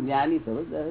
જ્ઞાની સમજદાર